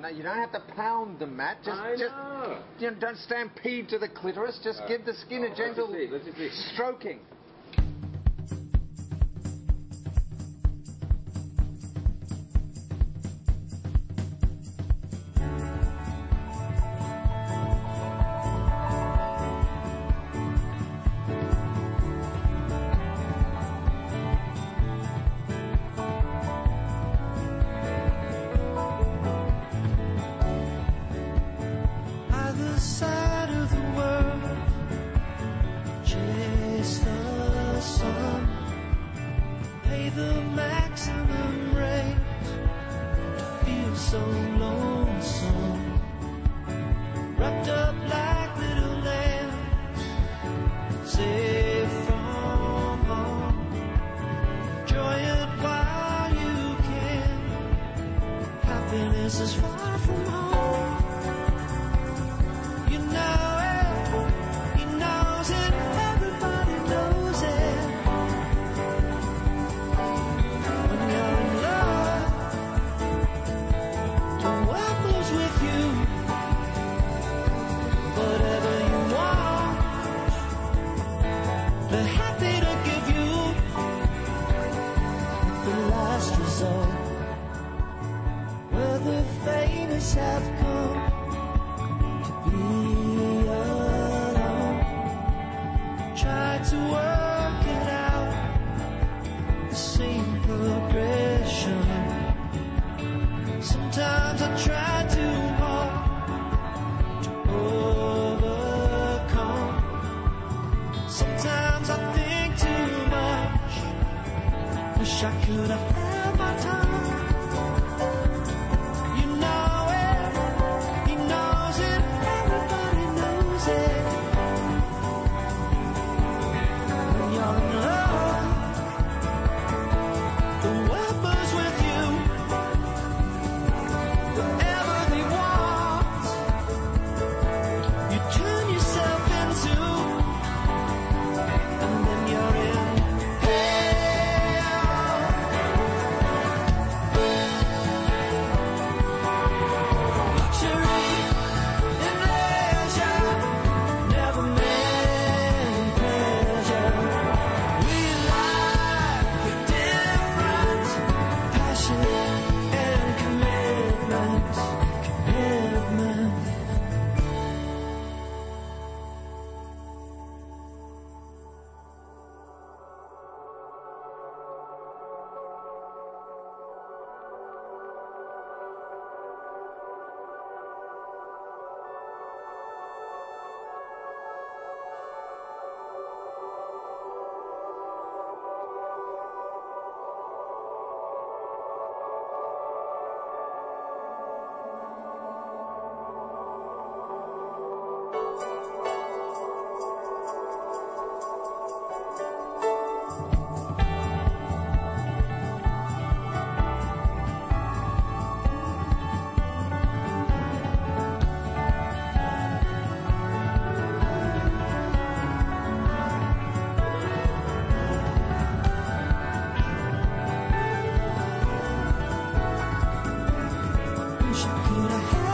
No, you don't have to pound them, Matt. Just, I just know. you know, don't stampede to the clitoris. Just Uh, give the skin oh, a let's gentle see, let's see. stroking. Happiness is far from home. Sometimes I think too much. Wish I could have had my time. wish I a have